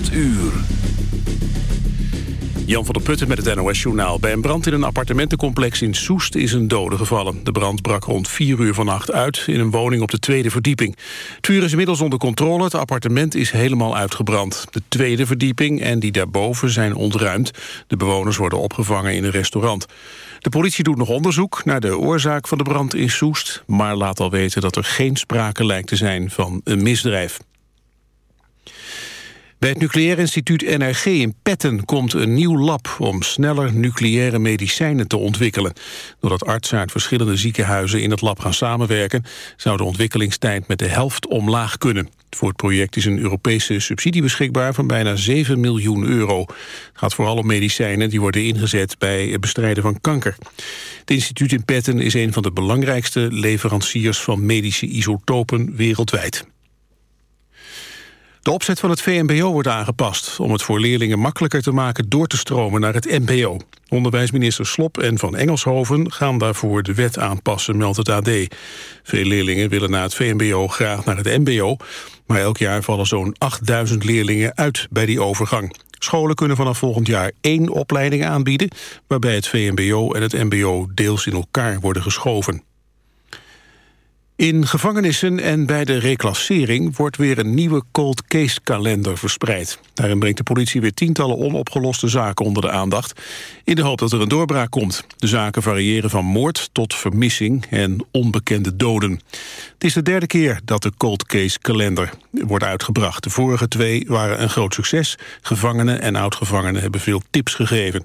8 uur. Jan van der Putten met het NOS-journaal. Bij een brand in een appartementencomplex in Soest is een dode gevallen. De brand brak rond 4 uur vannacht uit in een woning op de tweede verdieping. Het vuur is inmiddels onder controle. Het appartement is helemaal uitgebrand. De tweede verdieping en die daarboven zijn ontruimd. De bewoners worden opgevangen in een restaurant. De politie doet nog onderzoek naar de oorzaak van de brand in Soest... maar laat al weten dat er geen sprake lijkt te zijn van een misdrijf. Bij het Nucleair Instituut NRG in Petten komt een nieuw lab... om sneller nucleaire medicijnen te ontwikkelen. Doordat artsen uit verschillende ziekenhuizen in het lab gaan samenwerken... zou de ontwikkelingstijd met de helft omlaag kunnen. Voor het project is een Europese subsidie beschikbaar van bijna 7 miljoen euro. Het gaat vooral om medicijnen die worden ingezet bij het bestrijden van kanker. Het instituut in Petten is een van de belangrijkste leveranciers van medische isotopen wereldwijd. De opzet van het VMBO wordt aangepast... om het voor leerlingen makkelijker te maken door te stromen naar het MBO. Onderwijsminister Slop en Van Engelshoven gaan daarvoor de wet aanpassen, meldt het AD. Veel leerlingen willen na het VMBO graag naar het MBO... maar elk jaar vallen zo'n 8000 leerlingen uit bij die overgang. Scholen kunnen vanaf volgend jaar één opleiding aanbieden... waarbij het VMBO en het MBO deels in elkaar worden geschoven. In gevangenissen en bij de reclassering wordt weer een nieuwe cold case kalender verspreid. Daarin brengt de politie weer tientallen onopgeloste zaken onder de aandacht... in de hoop dat er een doorbraak komt. De zaken variëren van moord tot vermissing en onbekende doden. Het is de derde keer dat de cold case kalender wordt uitgebracht. De vorige twee waren een groot succes. Gevangenen en oudgevangenen hebben veel tips gegeven.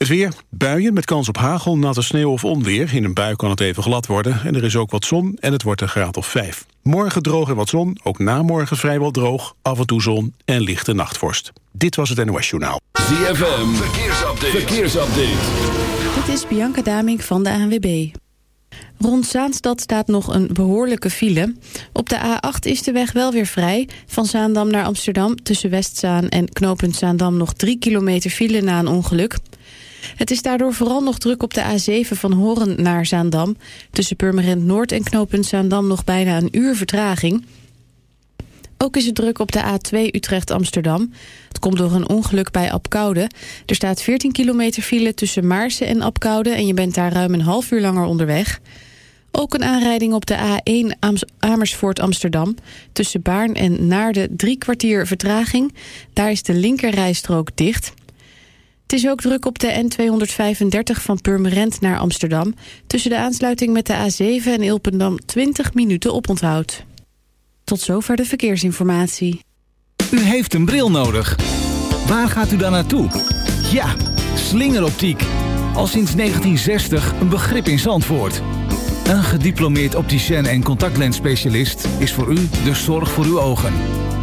Het weer, buien met kans op hagel, natte sneeuw of onweer. In een bui kan het even glad worden en er is ook wat zon en het wordt een graad of 5. Morgen droog en wat zon, ook na morgen vrijwel droog, af en toe zon en lichte nachtvorst. Dit was het NOS Journaal. ZFM, verkeersupdate. verkeersupdate. Dit is Bianca Damink van de ANWB. Rond Zaanstad staat nog een behoorlijke file. Op de A8 is de weg wel weer vrij. Van Zaandam naar Amsterdam tussen Westzaan en knooppunt Zaandam... nog 3 kilometer file na een ongeluk. Het is daardoor vooral nog druk op de A7 van Horen naar Zaandam. Tussen Purmerend Noord en knooppunt Zaandam nog bijna een uur vertraging. Ook is het druk op de A2 Utrecht-Amsterdam. Het komt door een ongeluk bij Apkoude. Er staat 14 kilometer file tussen Maarsen en Apkoude... en je bent daar ruim een half uur langer onderweg. Ook een aanrijding op de A1 Amersfoort-Amsterdam. Tussen Baarn en Naarden drie kwartier vertraging. Daar is de linkerrijstrook dicht... Het is ook druk op de N235 van Purmerend naar Amsterdam. Tussen de aansluiting met de A7 en Ilpendam 20 minuten oponthoud. Tot zover de verkeersinformatie. U heeft een bril nodig. Waar gaat u dan naartoe? Ja, slingeroptiek. Al sinds 1960 een begrip in Zandvoort. Een gediplomeerd opticien en contactlensspecialist is voor u de zorg voor uw ogen.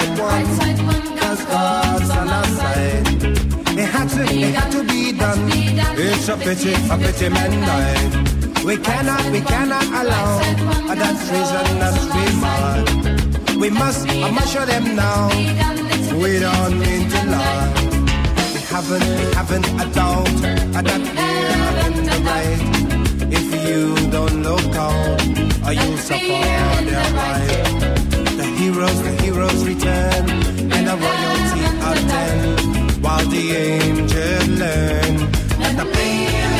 tight one. Cause God's on our side. It had to, it had to be done. It's a pity, a pity men died. We cannot, we cannot allow that treason us be mad. We must, I must show them now. We don't mean to lie. We haven't, we haven't a doubt that we're on the right. If you don't look out, you'll suffer their right heroes, the heroes return, and the royalty of ten, while the angels learn. That the pain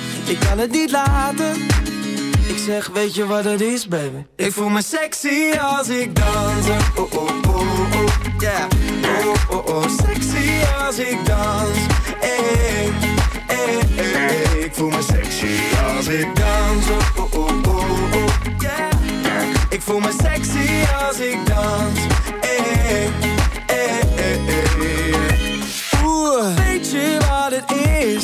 ik kan het niet laten. Ik zeg, weet je wat het is, baby? Ik voel me sexy als ik dans. Oh, oh, oh, oh, yeah. Oh, oh, oh, sexy als ik dans. Eh, eh, eh, eh. Ik voel me sexy als ik dans. Oh, oh, oh, oh, oh, yeah. Ik voel me sexy als ik dans. Eh. Oeh, weet je wat het is?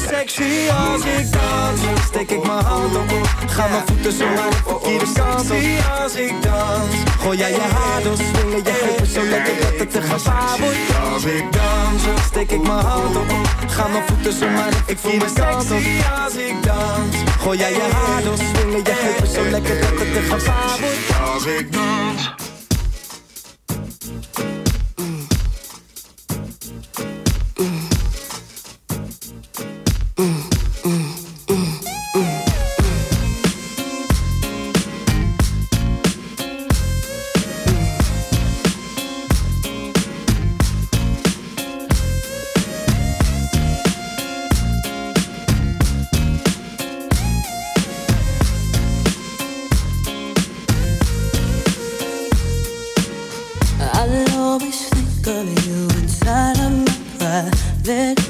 Ik voel me sexy als ik dans. Steek ik mijn hand op. Ga mijn voeten zo maar de kant op. als ik dans. Gooi jij je haar door, swingen je heupen zo lekker dat het te gevaar wordt. Als ik dans, steek ik mijn hand op. Ga mijn voeten zo maar de verkeerde kant op. als ik dans. Gooi jij je haar door, swingen je heupen zo lekker dat het te gevaar wordt. Als ik dans. Of you inside of my private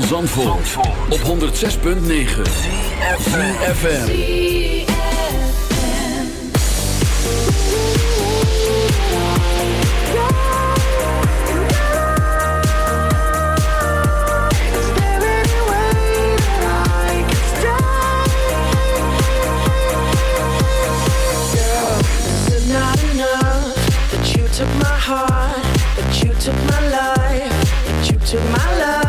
van Zandvoort, op 106.9 zes Took my my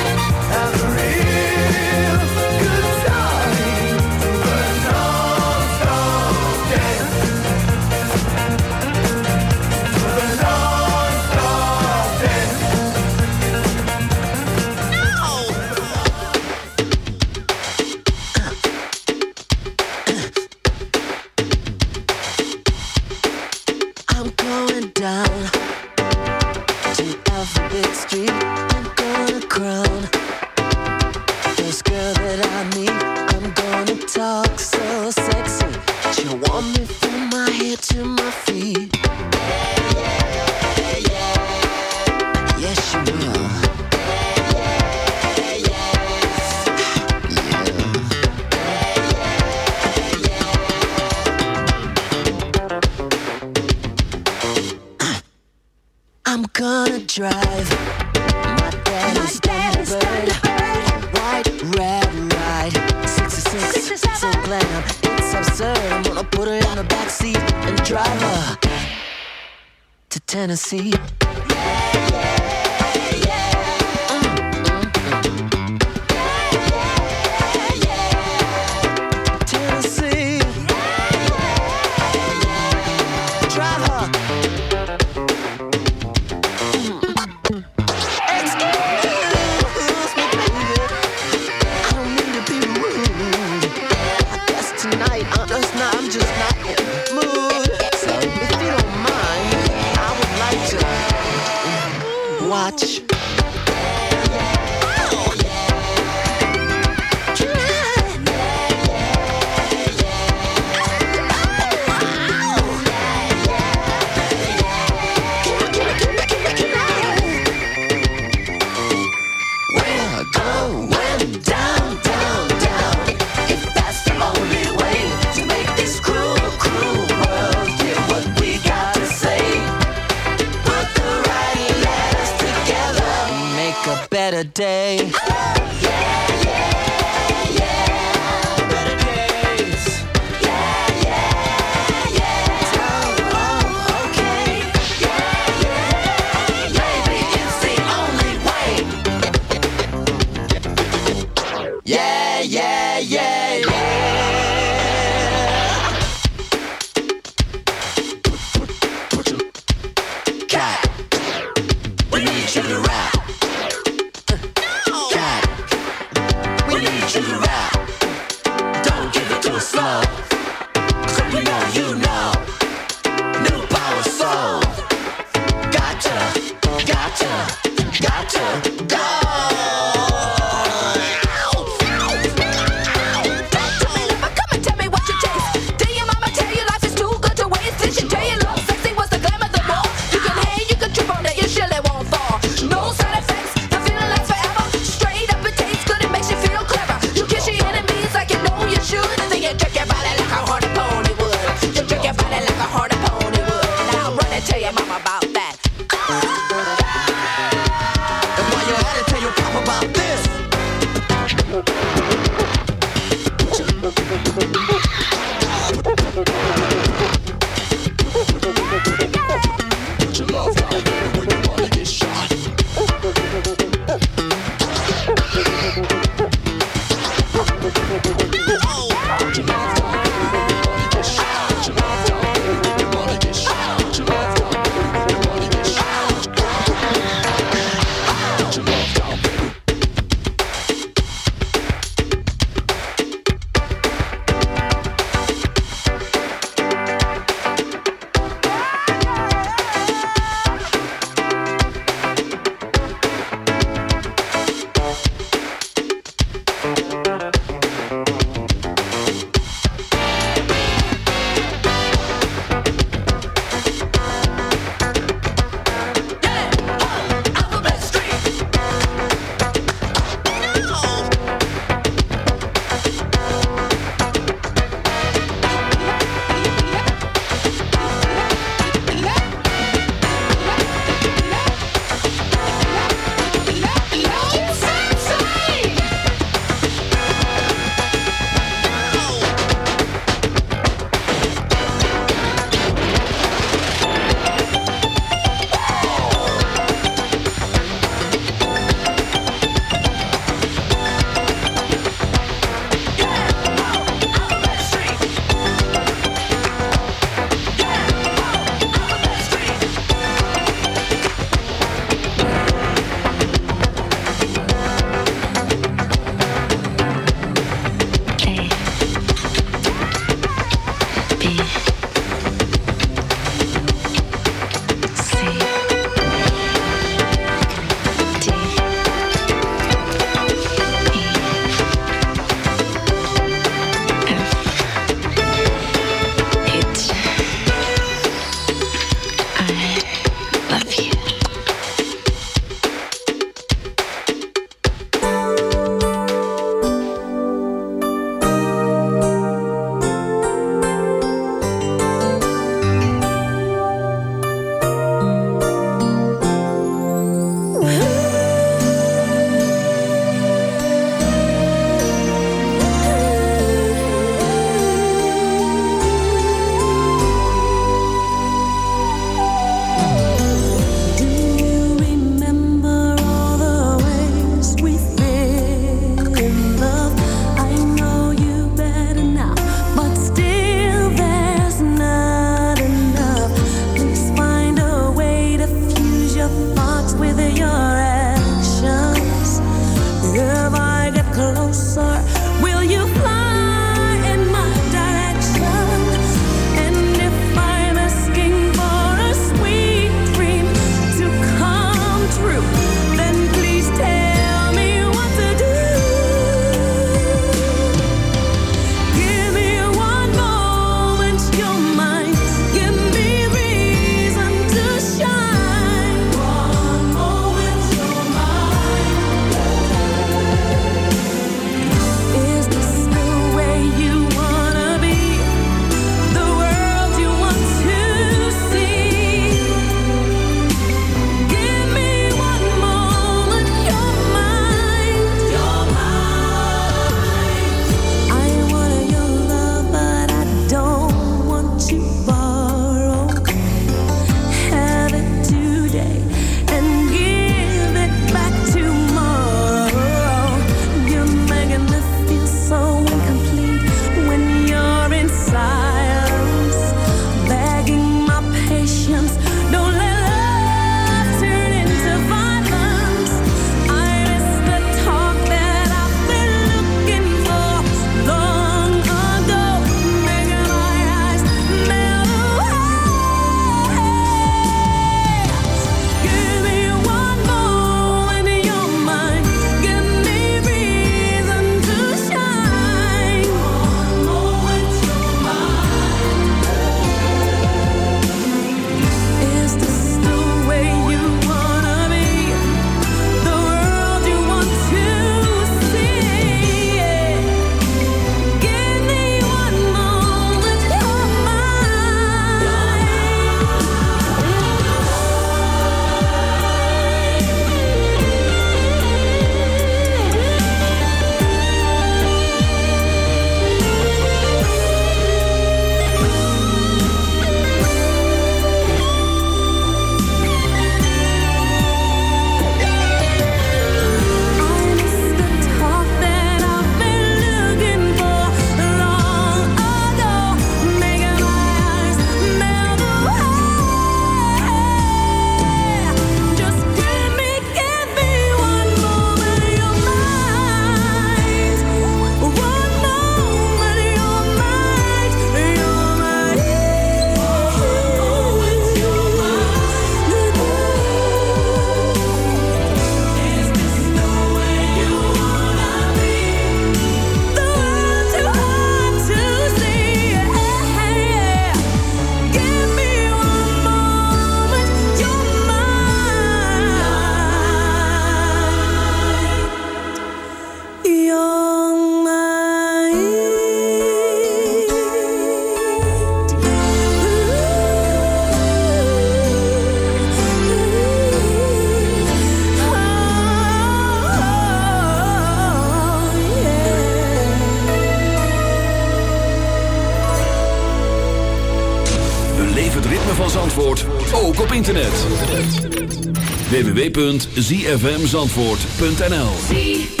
www.zfmzandvoort.nl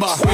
December.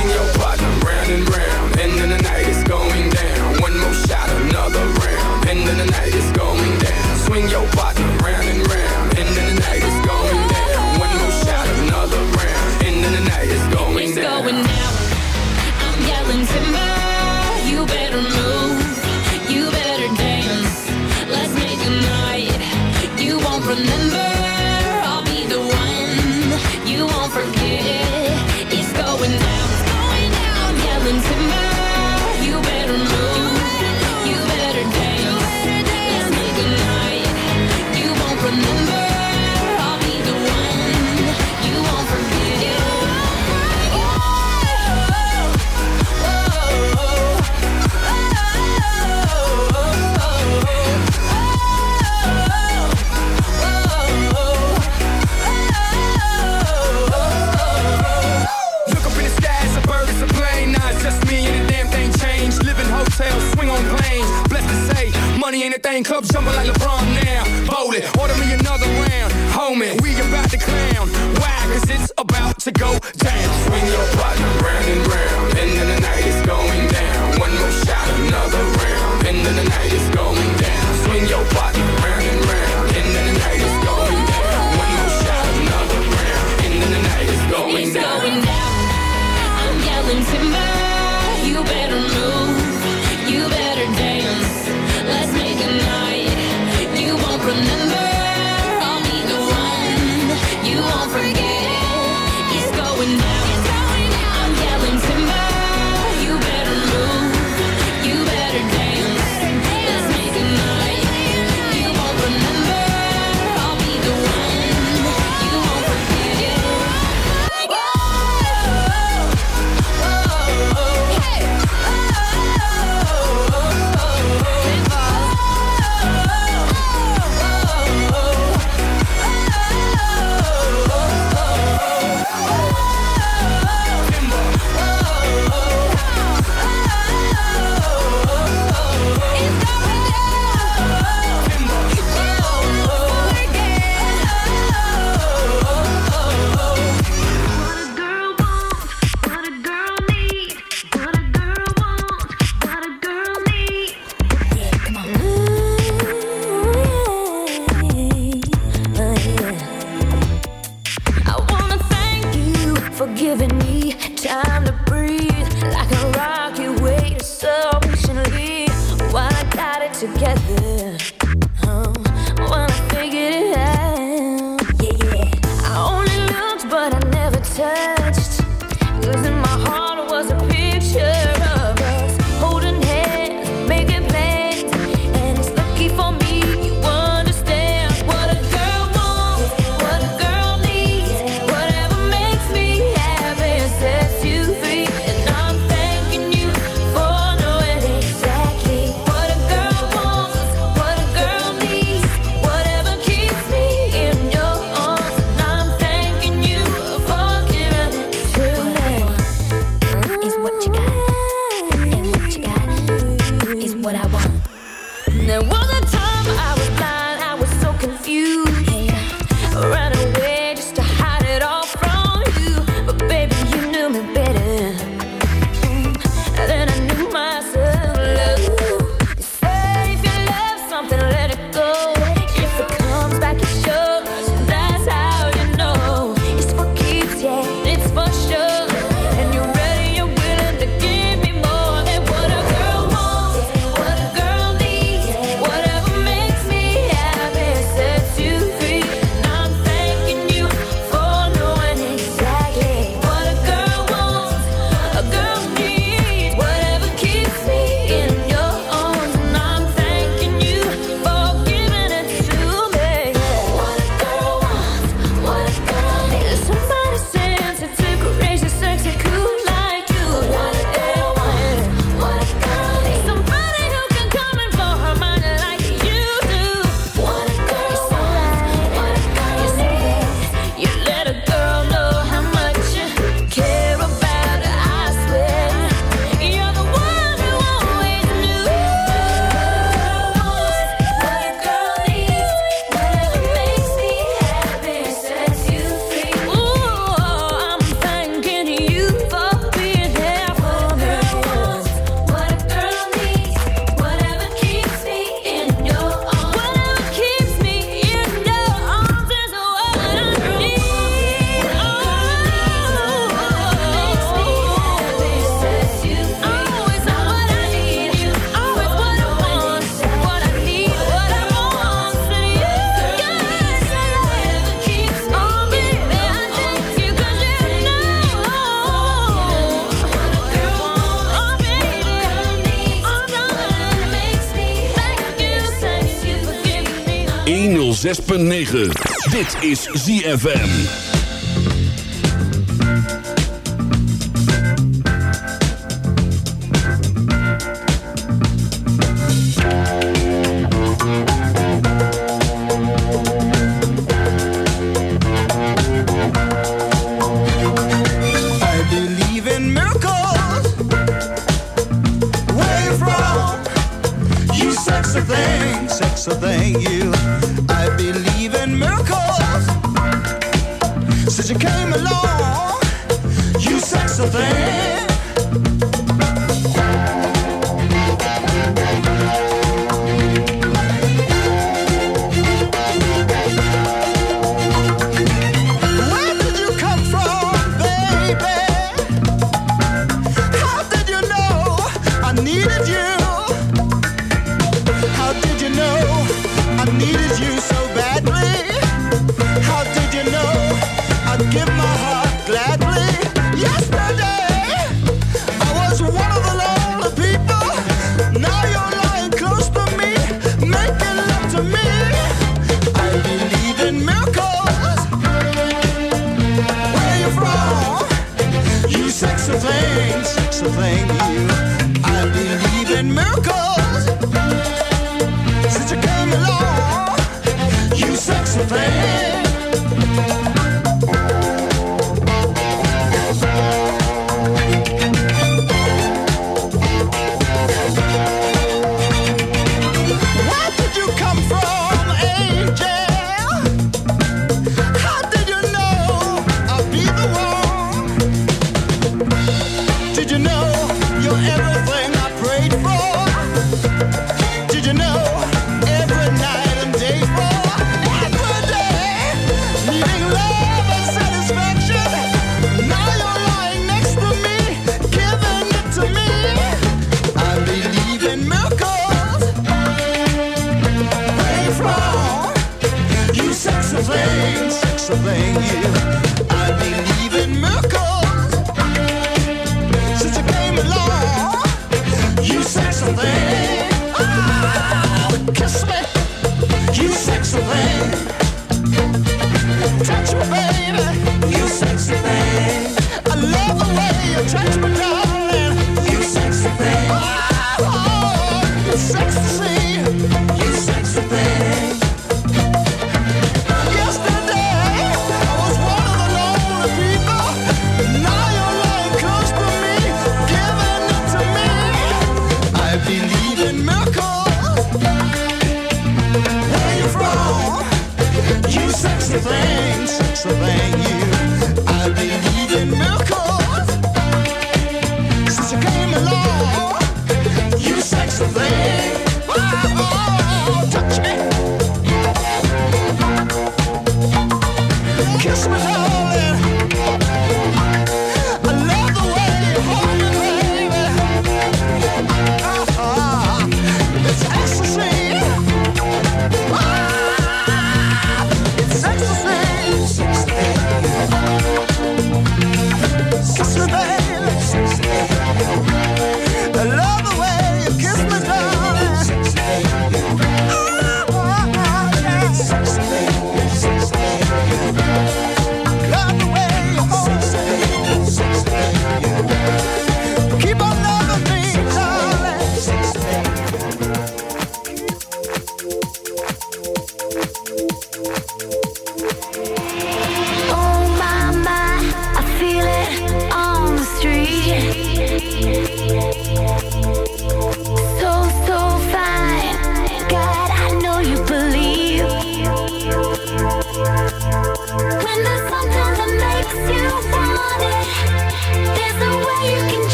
106.9. Dit is ZFM.